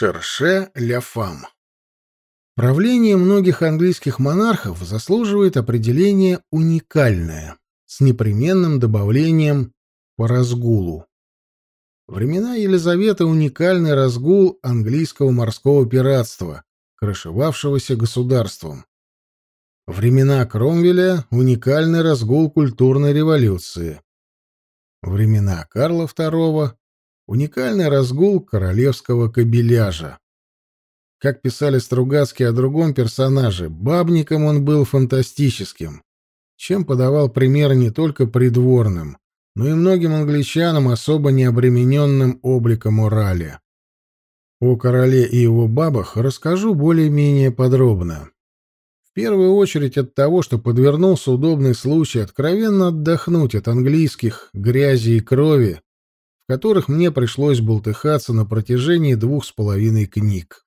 Шерше ля фам. Правление многих английских монархов заслуживает определения уникальное, с непременным добавлением по разгулу. Времена Елизаветы — уникальный разгул английского морского пиратства, крышевавшегося государством. Времена Кромвеля — уникальный разгул культурной революции. Времена Карла II — уникальный разгул королевского кабеляжа. Как писали Стругацкие о другом персонаже, бабником он был фантастическим, чем подавал пример не только придворным, но и многим англичанам особо необремененным обликом морали. О короле и его бабах расскажу более-менее подробно. В первую очередь от того, что подвернулся удобный случай откровенно отдохнуть от английских грязи и крови, которых мне пришлось болтыхаться на протяжении двух с половиной книг.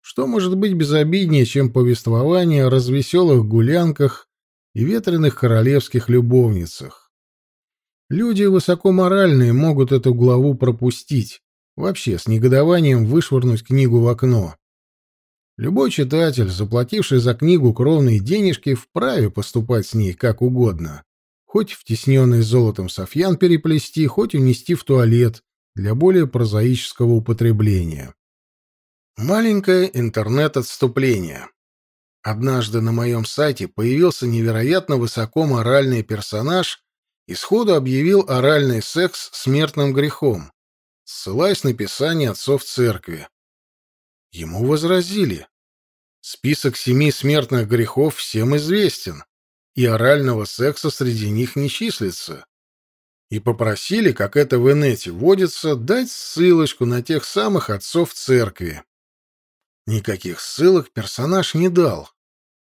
Что может быть безобиднее, чем повествование о развеселых гулянках и ветреных королевских любовницах? Люди высокоморальные могут эту главу пропустить, вообще с негодованием вышвырнуть книгу в окно. Любой читатель, заплативший за книгу кровные денежки, вправе поступать с ней как угодно. Хоть втесненный золотом софьян переплести, хоть унести в туалет для более прозаического употребления. Маленькое интернет-отступление. Однажды на моем сайте появился невероятно высоко моральный персонаж и сходу объявил оральный секс смертным грехом, ссылаясь на писание отцов церкви. Ему возразили. Список семи смертных грехов всем известен, и орального секса среди них не числится. И попросили, как это в инете водится, дать ссылочку на тех самых отцов церкви. Никаких ссылок персонаж не дал.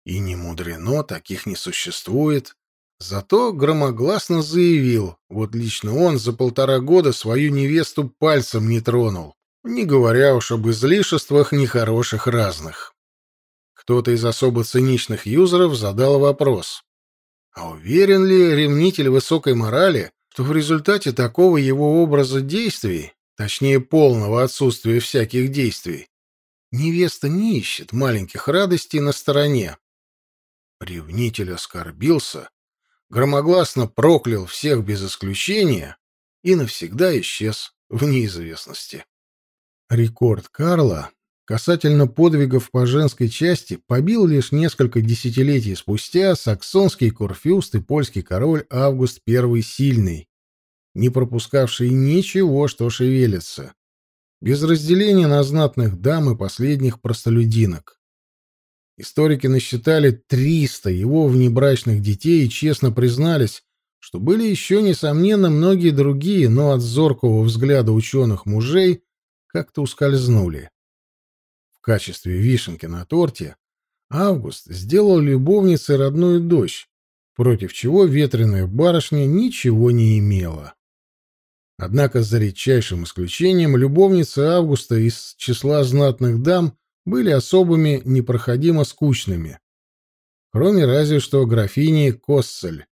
И не мудрено, таких не существует. Зато громогласно заявил, вот лично он за полтора года свою невесту пальцем не тронул, не говоря уж об излишествах нехороших разных. Кто-то из особо циничных юзеров задал вопрос. А уверен ли ревнитель высокой морали, что в результате такого его образа действий, точнее полного отсутствия всяких действий, Невеста не ищет маленьких радостей на стороне. Ревнитель оскорбился, громогласно проклял всех без исключения и навсегда исчез в неизвестности. Рекорд Карла касательно подвигов по женской части побил лишь несколько десятилетий спустя саксонский курфюст и польский король Август I Сильный, не пропускавший ничего, что шевелится без разделения на знатных дам и последних простолюдинок. Историки насчитали 300 его внебрачных детей и честно признались, что были еще, несомненно, многие другие, но от зоркого взгляда ученых мужей как-то ускользнули. Качестве вишенки на торте Август сделал любовницей родную дочь, против чего ветреная барышня ничего не имела. Однако, за редчайшим исключением, любовницы Августа из числа знатных дам были особыми непроходимо скучными. Кроме разве что графини Коссель,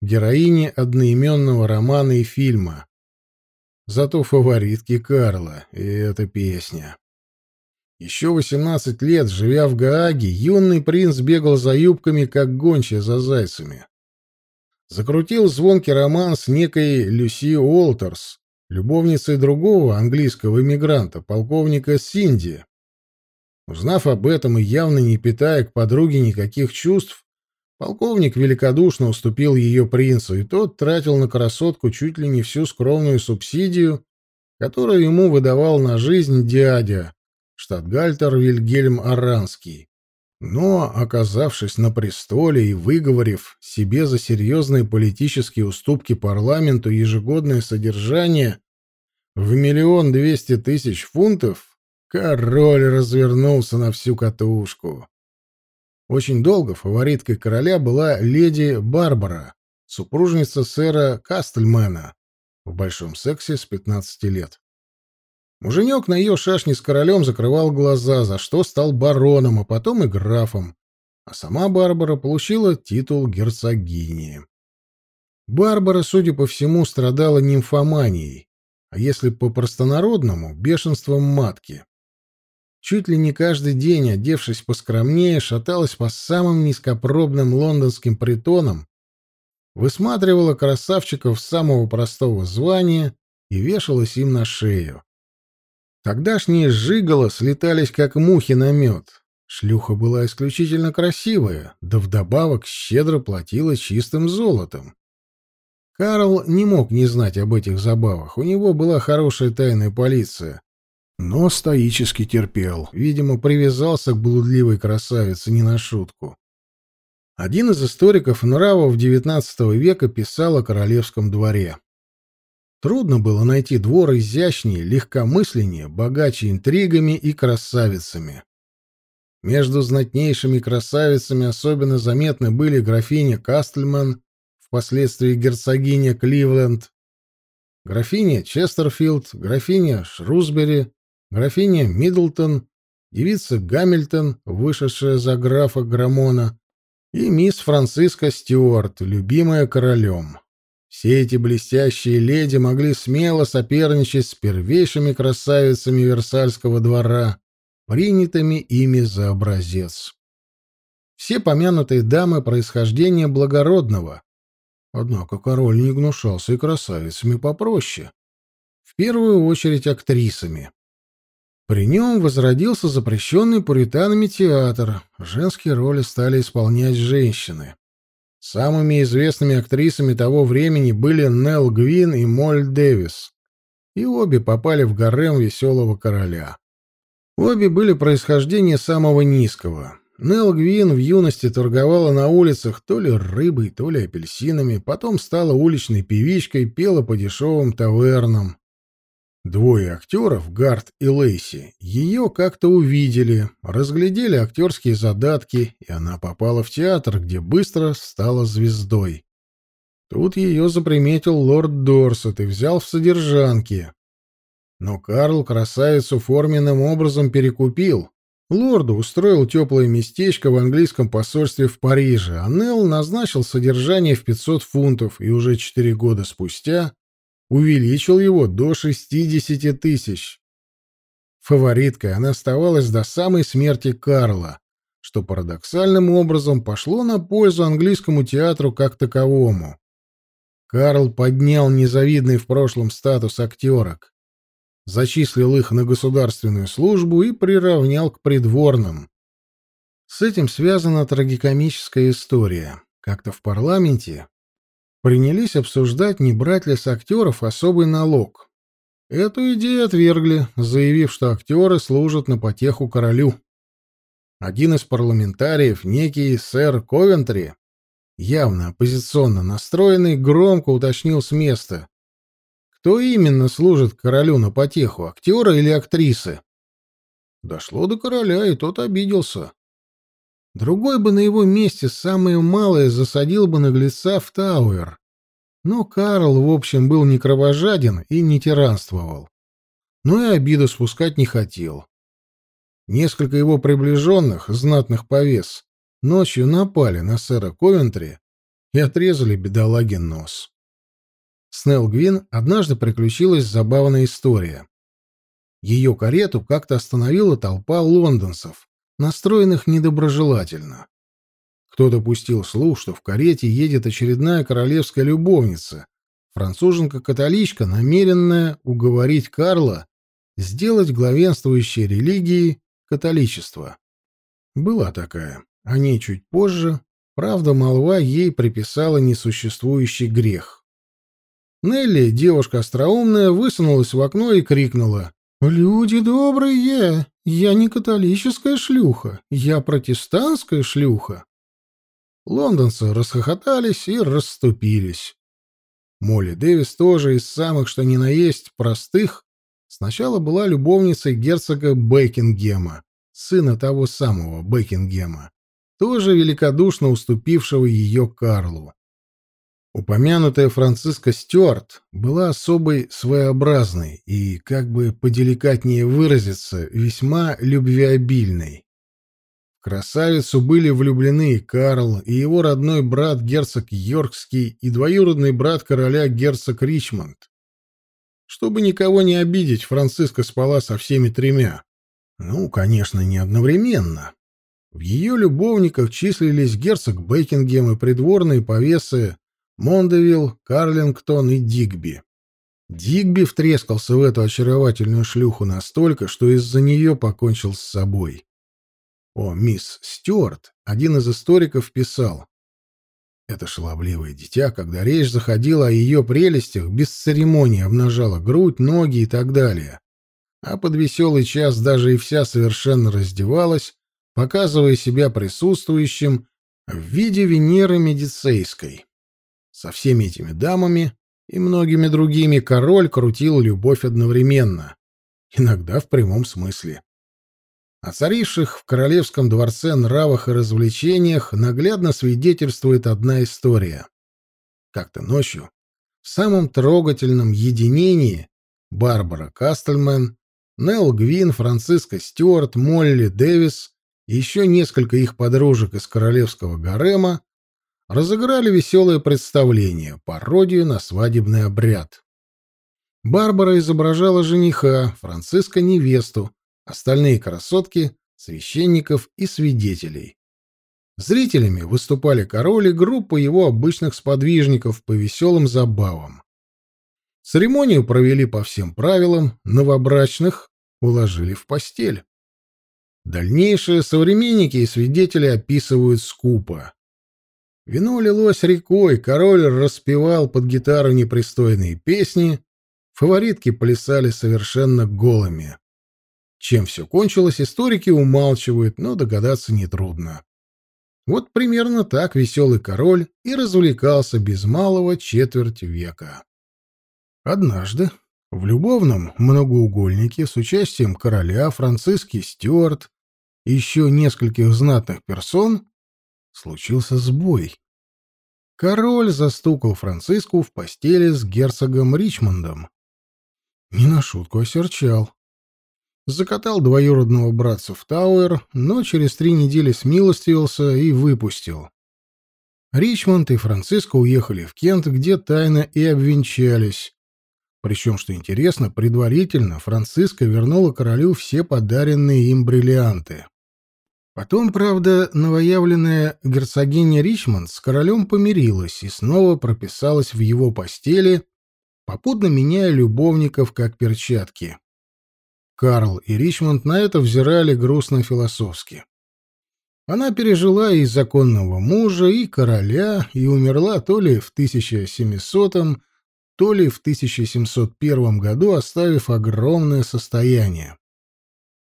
героини одноименного романа и фильма. Зато фаворитки Карла, и эта песня. Еще 18 лет, живя в Гааге, юный принц бегал за юбками, как гончая за зайцами закрутил звонкий роман с некой Люси Уолтерс, любовницей другого английского иммигранта, полковника Синди. Узнав об этом и явно не питая к подруге никаких чувств, полковник великодушно уступил ее принцу, и тот тратил на красотку чуть ли не всю скромную субсидию, которую ему выдавал на жизнь дядя, штатгальтер Вильгельм Аранский. Но, оказавшись на престоле и выговорив себе за серьезные политические уступки парламенту ежегодное содержание в миллион двести тысяч фунтов, король развернулся на всю катушку. Очень долго фавориткой короля была леди Барбара, супружница сэра Кастельмена, в большом сексе с 15 лет. Муженек на ее шашни с королем закрывал глаза, за что стал бароном, а потом и графом. А сама Барбара получила титул герцогини. Барбара, судя по всему, страдала нимфоманией, а если по-простонародному — бешенством матки. чуть ли не каждый день, одевшись поскромнее, шаталась по самым низкопробным лондонским притонам, высматривала красавчиков самого простого звания и вешалась им на шею. Тогдашние жигало слетались, как мухи на мед. Шлюха была исключительно красивая, да вдобавок щедро платила чистым золотом. Карл не мог не знать об этих забавах, у него была хорошая тайная полиция. Но стоически терпел, видимо, привязался к блудливой красавице не на шутку. Один из историков нравов XIX века писал о королевском дворе. Трудно было найти двор изящнее, легкомысленнее, богаче интригами и красавицами. Между знатнейшими красавицами особенно заметны были графиня Кастльман, впоследствии герцогиня Кливленд, графиня Честерфилд, графиня Шрусбери, графиня Миддлтон, девица Гамильтон, вышедшая за графа Грамона, и мисс Франциска Стюарт, любимая королем. Все эти блестящие леди могли смело соперничать с первейшими красавицами Версальского двора, принятыми ими за образец. Все помянутые дамы происхождения благородного. Однако король не гнушался и красавицами попроще. В первую очередь актрисами. При нем возродился запрещенный пуританами театр. Женские роли стали исполнять женщины. Самыми известными актрисами того времени были Нелл Гвин и Моль Дэвис, и обе попали в гарем веселого короля. Обе были происхождения самого низкого. Нелл Гвин в юности торговала на улицах то ли рыбой, то ли апельсинами, потом стала уличной певичкой, пела по дешевым тавернам. Двое актеров, Гарт и Лейси, ее как-то увидели, разглядели актерские задатки, и она попала в театр, где быстро стала звездой. Тут ее заприметил лорд Дорсет и взял в содержанки. Но Карл красавицу форменным образом перекупил. Лорду устроил теплое местечко в английском посольстве в Париже, а Нелл назначил содержание в 500 фунтов, и уже четыре года спустя увеличил его до 60 тысяч. Фавориткой она оставалась до самой смерти Карла, что парадоксальным образом пошло на пользу английскому театру как таковому. Карл поднял незавидный в прошлом статус актерок, зачислил их на государственную службу и приравнял к придворным. С этим связана трагикомическая история. Как-то в парламенте принялись обсуждать, не брать ли с актеров особый налог. Эту идею отвергли, заявив, что актеры служат на потеху королю. Один из парламентариев, некий сэр Ковентри, явно оппозиционно настроенный, громко уточнил с места. Кто именно служит королю на потеху, актеры или актрисы? Дошло до короля, и тот обиделся. Другой бы на его месте самое малое засадил бы наглеца в Тауэр. Но Карл, в общем, был не кровожаден и не тиранствовал. Но и обиду спускать не хотел. Несколько его приближенных, знатных повес, ночью напали на сэра Ковентри и отрезали бедолаге нос. С Нелл Гвин однажды приключилась забавная история. Ее карету как-то остановила толпа лондонцев, настроенных недоброжелательно. Кто-то пустил слух, что в карете едет очередная королевская любовница, француженка-католичка, намеренная уговорить Карла сделать главенствующей религией католичество. Была такая. О ней чуть позже. Правда, молва ей приписала несуществующий грех. Нелли, девушка остроумная, высунулась в окно и крикнула. «Люди добрые! Я не католическая шлюха, я протестантская шлюха!» Лондонцы расхохотались и расступились. Молли Дэвис тоже из самых что ни на есть простых сначала была любовницей герцога Бекингема, сына того самого Бекингема, тоже великодушно уступившего ее Карлу. Упомянутая Франциска Стюарт была особой своеобразной и, как бы поделикатнее выразиться, весьма любвеобильной. В красавицу были влюблены Карл, и его родной брат герцог Йоркский, и двоюродный брат короля герцог Ричмонд. Чтобы никого не обидеть, Франциска спала со всеми тремя. Ну, конечно, не одновременно. В ее любовниках числились герцог Бекингем и придворные повесы Мондевилл, Карлингтон и Дигби. Дигби втрескался в эту очаровательную шлюху настолько, что из-за нее покончил с собой. О, мисс Стюарт, один из историков писал. Это шаловливое дитя, когда речь заходила о ее прелестях, без церемонии обнажала грудь, ноги и так далее. А под веселый час даже и вся совершенно раздевалась, показывая себя присутствующим в виде Венеры Медицейской. Со всеми этими дамами и многими другими король крутил любовь одновременно, иногда в прямом смысле. О царивших в королевском дворце нравах и развлечениях наглядно свидетельствует одна история. Как-то ночью, в самом трогательном единении, Барбара Кастельмен, Нелл Гвин, Франциска Стюарт, Молли Дэвис и еще несколько их подружек из королевского гарема разыграли веселое представление, пародию на свадебный обряд. Барбара изображала жениха, Франциска — невесту, остальные красотки — священников и свидетелей. Зрителями выступали король и группа его обычных сподвижников по веселым забавам. Церемонию провели по всем правилам, новобрачных уложили в постель. Дальнейшие современники и свидетели описывают скупо. Вино лилось рекой, король распевал под гитару непристойные песни, фаворитки плясали совершенно голыми. Чем все кончилось, историки умалчивают, но догадаться нетрудно. Вот примерно так веселый король и развлекался без малого четверть века. Однажды в любовном многоугольнике с участием короля, Франциски Стюарт и еще нескольких знатных персон случился сбой. Король застукал Франциску в постели с герцогом Ричмондом. Не на шутку осерчал. Закатал двоюродного братца в Тауэр, но через три недели смилостивился и выпустил. Ричмонд и Франциско уехали в Кент, где тайно и обвенчались. Причем, что интересно, предварительно Франциско вернула королю все подаренные им бриллианты. Потом, правда, новоявленная герцогиня Ричмонд с королем помирилась и снова прописалась в его постели, попутно меняя любовников как перчатки. Карл и Ричмонд на это взирали грустно-философски. Она пережила и законного мужа, и короля, и умерла то ли в 1700 то ли в 1701 году, оставив огромное состояние.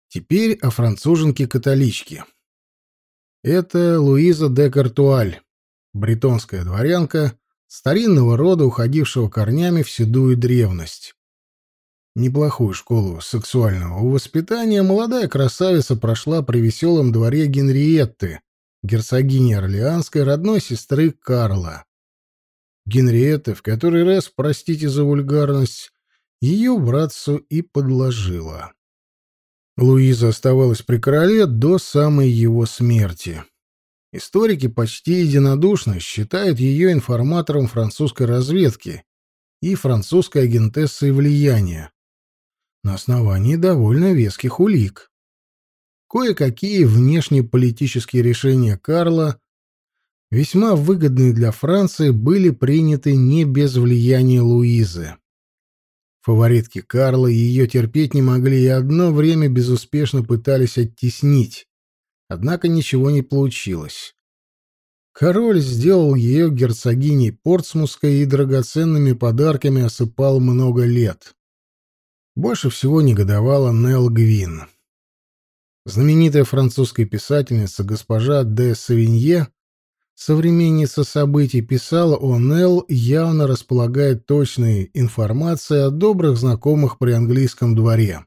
Теперь о француженке-католичке. Это Луиза де Картуаль, бретонская дворянка, старинного рода, уходившего корнями в седую древность. Неплохую школу сексуального воспитания молодая красавица прошла при веселом дворе Генриетты, герцогини Орлеанской, родной сестры Карла. Генриетта в который раз, простите за вульгарность, ее братцу и подложила. Луиза оставалась при короле до самой его смерти. Историки почти единодушно считают ее информатором французской разведки и французской агентессой влияния на основании довольно веских улик. Кое-какие внешнеполитические решения Карла, весьма выгодные для Франции, были приняты не без влияния Луизы. Фаворитки Карла ее терпеть не могли и одно время безуспешно пытались оттеснить. Однако ничего не получилось. Король сделал ее герцогиней Портсмутской и драгоценными подарками осыпал много лет. Больше всего негодовала Нелл Гвин. Знаменитая французская писательница госпожа де Савинье Современница событий писала о Нелл, явно располагает точной информацией о добрых знакомых при английском дворе.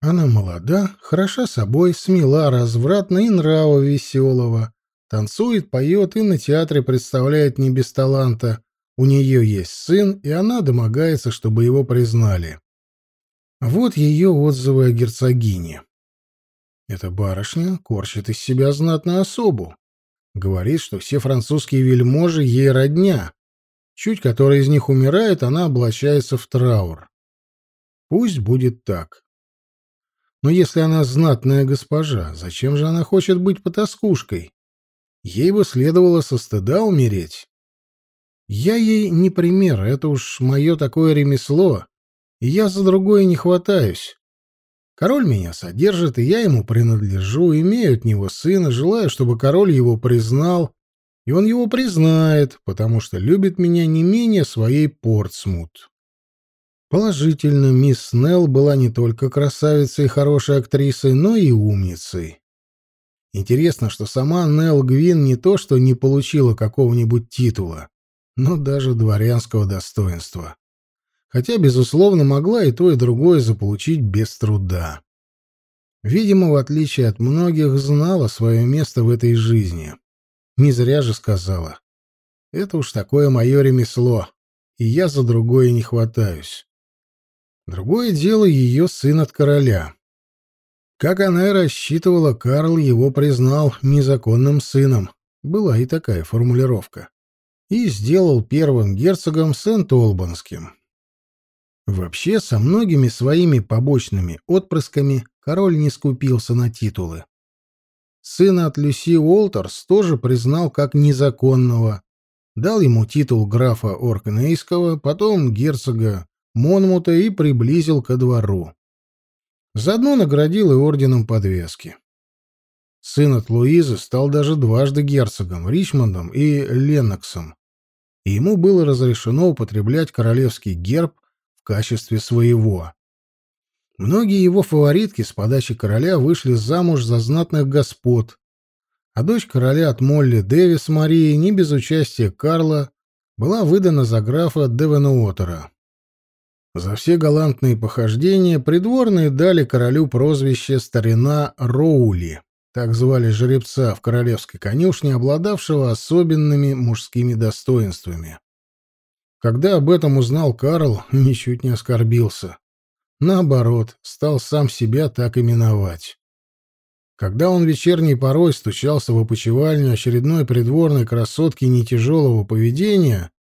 Она молода, хороша собой, смела, развратна и нрава веселого. Танцует, поет и на театре представляет не без таланта. У нее есть сын, и она домогается, чтобы его признали. Вот ее отзывы о герцогине. Эта барышня корчит из себя знатную особу. Говорит, что все французские вельможи ей родня. Чуть которая из них умирает, она облачается в траур. Пусть будет так. Но если она знатная госпожа, зачем же она хочет быть потаскушкой? Ей бы следовало со стыда умереть. Я ей не пример, это уж мое такое ремесло, и я за другое не хватаюсь. Король меня содержит, и я ему принадлежу, имею от него сына, желаю, чтобы король его признал, и он его признает, потому что любит меня не менее своей Портсмут. Положительно, мисс Снелл была не только красавицей и хорошей актрисой, но и умницей. Интересно, что сама Нелл Гвин не то что не получила какого-нибудь титула, но даже дворянского достоинства. Хотя, безусловно, могла и то, и другое заполучить без труда. Видимо, в отличие от многих, знала свое место в этой жизни. Не зря же сказала. Это уж такое мое ремесло, и я за другое не хватаюсь. Другое дело ее сын от короля. Как она и рассчитывала, Карл его признал незаконным сыном. Была и такая формулировка. И сделал первым герцогом Сент-Олбанским. Вообще, со многими своими побочными отпрысками король не скупился на титулы. Сына от Люси Уолтерс тоже признал как незаконного, дал ему титул графа Оркнейского, потом герцога Монмута и приблизил ко двору. Заодно наградил и орденом подвески. Сын от Луизы стал даже дважды герцогом, Ричмондом и Ленноксом, и ему было разрешено употреблять королевский герб качестве своего. Многие его фаворитки с подачи короля вышли замуж за знатных господ, а дочь короля от Молли Дэвис Марии, не без участия Карла, была выдана за графа Девенуотера. За все галантные похождения придворные дали королю прозвище «Старина Роули», так звали жеребца в королевской конюшне, обладавшего особенными мужскими достоинствами. Когда об этом узнал Карл, ничуть не оскорбился. Наоборот, стал сам себя так именовать. Когда он вечерней порой стучался в опочивальню очередной придворной красотки нетяжелого поведения,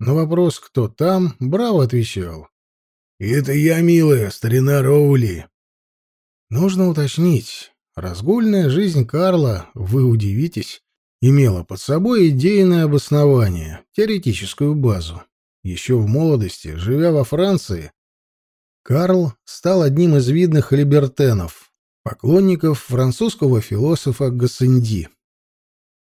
на вопрос «Кто там?» Браво отвечал. «Это я, милая, старина Роули». Нужно уточнить. Разгульная жизнь Карла, вы удивитесь, имела под собой идейное обоснование, теоретическую базу. Еще в молодости, живя во Франции, Карл стал одним из видных либертенов, поклонников французского философа Гассенди.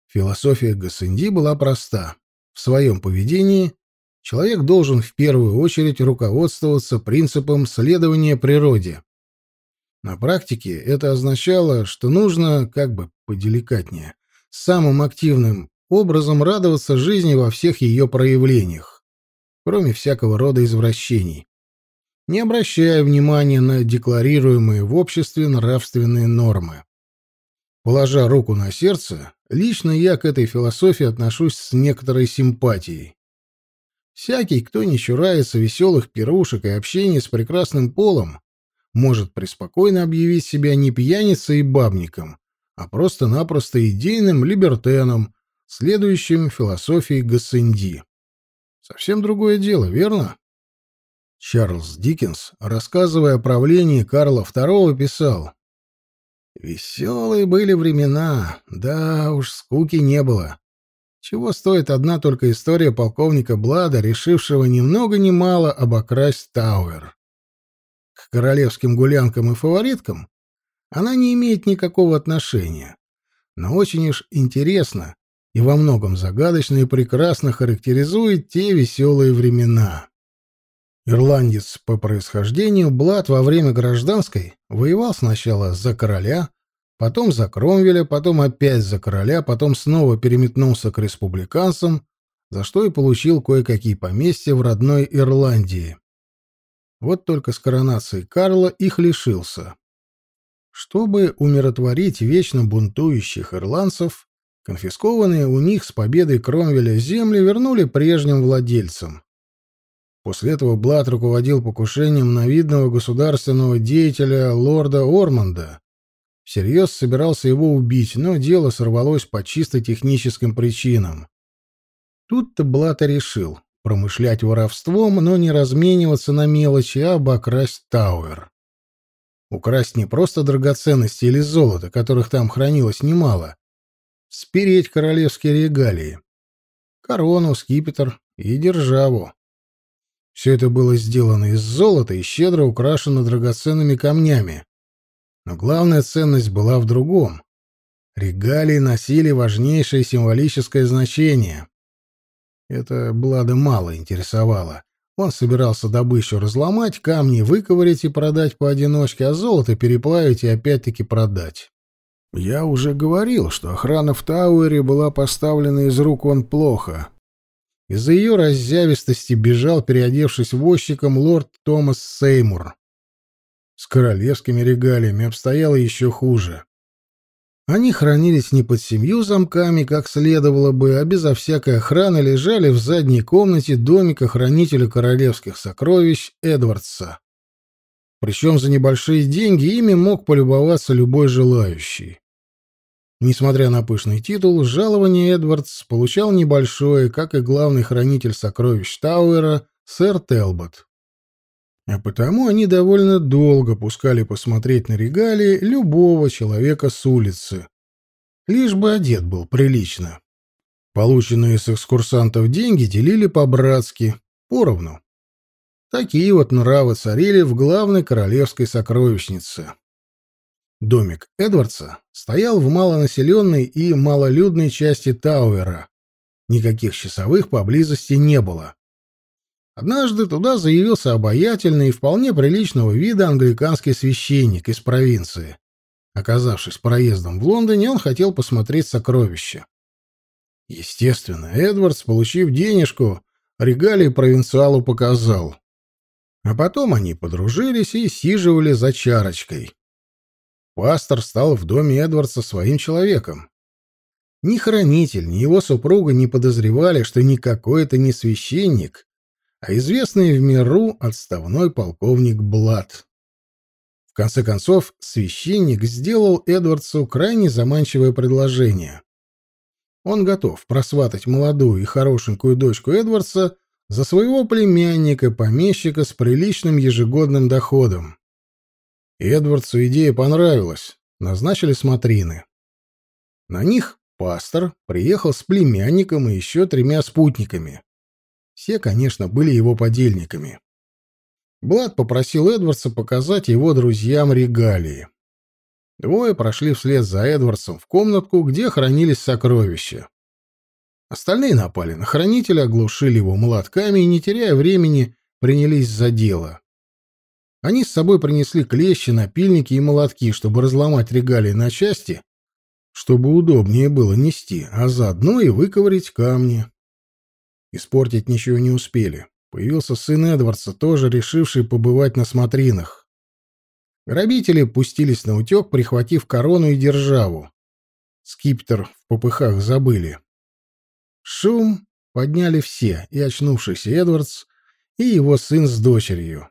Философия Гассенди была проста. В своем поведении человек должен в первую очередь руководствоваться принципом следования природе. На практике это означало, что нужно, как бы поделикатнее, самым активным образом радоваться жизни во всех ее проявлениях, кроме всякого рода извращений, не обращая внимания на декларируемые в обществе нравственные нормы. Положа руку на сердце, лично я к этой философии отношусь с некоторой симпатией. Всякий, кто не чурается веселых пирушек и общения с прекрасным полом, может преспокойно объявить себя не пьяницей и бабником, а просто-напросто идейным либертеном, следующим философии Гассенди. Совсем другое дело, верно? Чарльз Диккенс, рассказывая о правлении Карла II, писал «Веселые были времена, да уж скуки не было. Чего стоит одна только история полковника Блада, решившего ни много ни мало обокрасть Тауэр. К королевским гулянкам и фавориткам она не имеет никакого отношения, но очень уж интересно и во многом загадочно и прекрасно характеризует те веселые времена. Ирландец по происхождению, Блад во время гражданской воевал сначала за короля, потом за Кромвеля, потом опять за короля, потом снова переметнулся к республиканцам, за что и получил кое-какие поместья в родной Ирландии. Вот только с коронацией Карла их лишился. Чтобы умиротворить вечно бунтующих ирландцев, конфискованные у них с победой Кромвеля земли вернули прежним владельцам. После этого Блад руководил покушением на видного государственного деятеля лорда Орманда, всерьез собирался его убить, но дело сорвалось по чисто техническим причинам. Тут-то Блата решил промышлять воровством, но не размениваться на мелочи, а обокрасть Тауэр. Украсть не просто драгоценности или золото, которых там хранилось немало. Спереть королевские регалии. Корону, скипетр и державу. Все это было сделано из золота и щедро украшено драгоценными камнями. Но главная ценность была в другом. Регалии носили важнейшее символическое значение. Это Блада мало интересовало. Он собирался добычу разломать, камни выковырять и продать поодиночке, а золото переплавить и опять-таки продать. Я уже говорил, что охрана в Тауэре была поставлена из рук он плохо. Из-за ее раззявистости бежал, переодевшись возчиком, лорд Томас Сеймур. С королевскими регалиями обстояло еще хуже. Они хранились не под семью замками, как следовало бы, а безо всякой охраны лежали в задней комнате домика хранителя королевских сокровищ Эдвардса. Причем за небольшие деньги ими мог полюбоваться любой желающий. Несмотря на пышный титул, жалование Эдвардс получал небольшое, как и главный хранитель сокровищ Тауэра, сэр Телбот. А потому они довольно долго пускали посмотреть на регалии любого человека с улицы. Лишь бы одет был прилично. Полученные с экскурсантов деньги делили по-братски, поровну. Такие вот нравы царили в главной королевской сокровищнице. Домик Эдвардса стоял в малонаселенной и малолюдной части Тауэра. Никаких часовых поблизости не было. Однажды туда заявился обаятельный и вполне приличного вида англиканский священник из провинции. Оказавшись проездом в Лондоне, он хотел посмотреть сокровища. Естественно, Эдвардс, получив денежку, регалии провинциалу показал. А потом они подружились и сиживали за чарочкой. Пастор стал в доме Эдвардса своим человеком. Ни хранитель, ни его супруга не подозревали, что никакой это не священник, а известный в миру отставной полковник Блад. В конце концов, священник сделал Эдвардсу крайне заманчивое предложение. Он готов просватать молодую и хорошенькую дочку Эдвардса за своего племянника, помещика с приличным ежегодным доходом. Эдвардсу идея понравилась, назначили смотрины. На них пастор приехал с племянником и еще тремя спутниками. Все, конечно, были его подельниками. Блад попросил Эдвардса показать его друзьям регалии. Двое прошли вслед за Эдвардсом в комнатку, где хранились сокровища. Остальные напали на хранителя, оглушили его молотками и, не теряя времени, принялись за дело. Они с собой принесли клещи, напильники и молотки, чтобы разломать регалии на части, чтобы удобнее было нести, а заодно и выковырять камни. Испортить ничего не успели. Появился сын Эдвардса, тоже решивший побывать на смотринах. Грабители пустились на утек, прихватив корону и державу. Скиптер в попыхах забыли. Шум подняли все, и очнувшийся Эдвардс, и его сын с дочерью.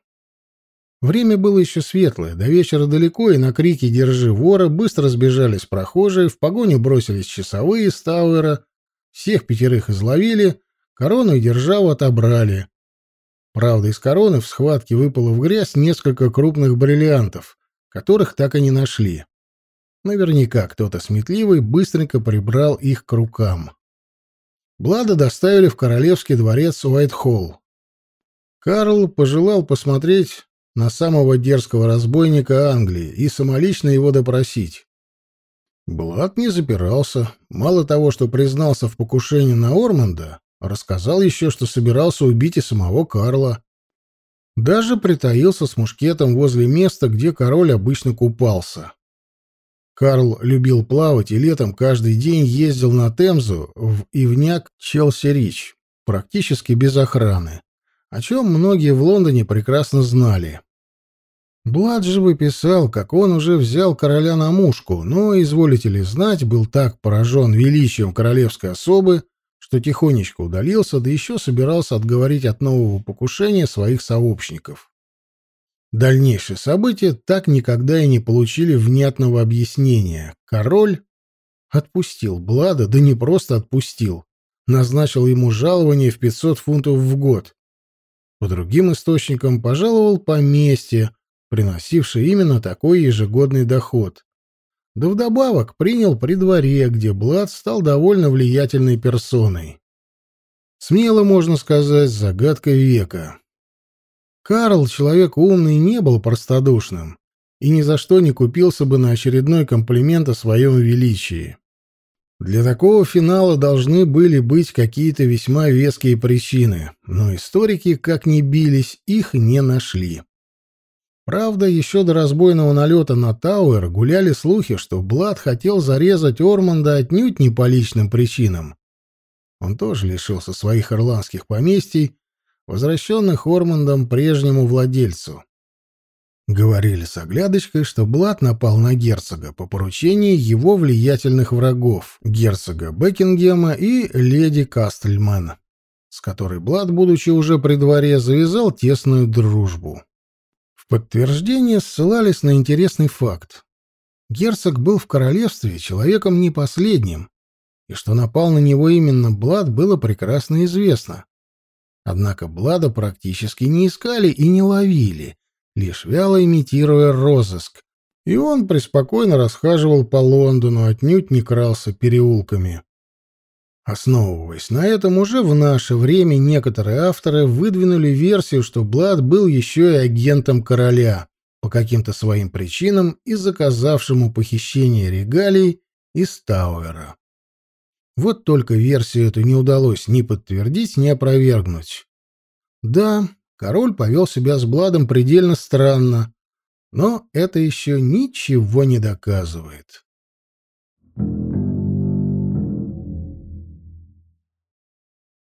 Время было еще светлое, до вечера далеко, и на крики «Держи вора!» быстро сбежались прохожие, в погоню бросились часовые из Тауэра, всех пятерых изловили, Корону и державу отобрали. Правда, из короны в схватке выпало в грязь несколько крупных бриллиантов, которых так и не нашли. Наверняка кто-то сметливый быстренько прибрал их к рукам. Блада доставили в королевский дворец Уайтхолл. Карл пожелал посмотреть на самого дерзкого разбойника Англии и самолично его допросить. Блад не запирался. Мало того, что признался в покушении на Орманда, Рассказал еще, что собирался убить и самого Карла. Даже притаился с мушкетом возле места, где король обычно купался. Карл любил плавать и летом каждый день ездил на Темзу в Ивняк Челси-Рич, практически без охраны, о чем многие в Лондоне прекрасно знали. Блад же выписал, как он уже взял короля на мушку, но, изволите ли знать, был так поражен величием королевской особы, что тихонечко удалился, да еще собирался отговорить от нового покушения своих сообщников. Дальнейшие события так никогда и не получили внятного объяснения. Король отпустил Блада, да не просто отпустил, назначил ему жалование в 500 фунтов в год. По другим источникам пожаловал поместье, приносивший именно такой ежегодный доход. Да вдобавок принял при дворе, где Блад стал довольно влиятельной персоной. Смело можно сказать, загадка века. Карл, человек умный, не был простодушным и ни за что не купился бы на очередной комплимент о своем величии. Для такого финала должны были быть какие-то весьма веские причины, но историки, как ни бились, их не нашли. Правда, еще до разбойного налета на Тауэр гуляли слухи, что Блад хотел зарезать Орманда отнюдь не по личным причинам. Он тоже лишился своих ирландских поместий, возвращенных Ормандом прежнему владельцу. Говорили с оглядочкой, что Блад напал на герцога по поручению его влиятельных врагов, герцога Бекингема и леди Кастельман, с которой Блад, будучи уже при дворе, завязал тесную дружбу. В подтверждение ссылались на интересный факт. Герцог был в королевстве человеком не последним, и что напал на него именно Блад, было прекрасно известно. Однако Блада практически не искали и не ловили, лишь вяло имитируя розыск, и он преспокойно расхаживал по Лондону, отнюдь не крался переулками. Основываясь на этом, уже в наше время некоторые авторы выдвинули версию, что Блад был еще и агентом короля, по каким-то своим причинам и заказавшему похищение регалий из Тауэра. Вот только версию эту не удалось ни подтвердить, ни опровергнуть. Да, король повел себя с Бладом предельно странно, но это еще ничего не доказывает.